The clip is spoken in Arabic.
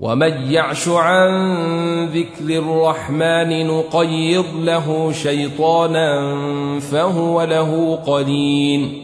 ومن يعش عن ذكر الرحمن نقيض له شيطانا فهو له قدين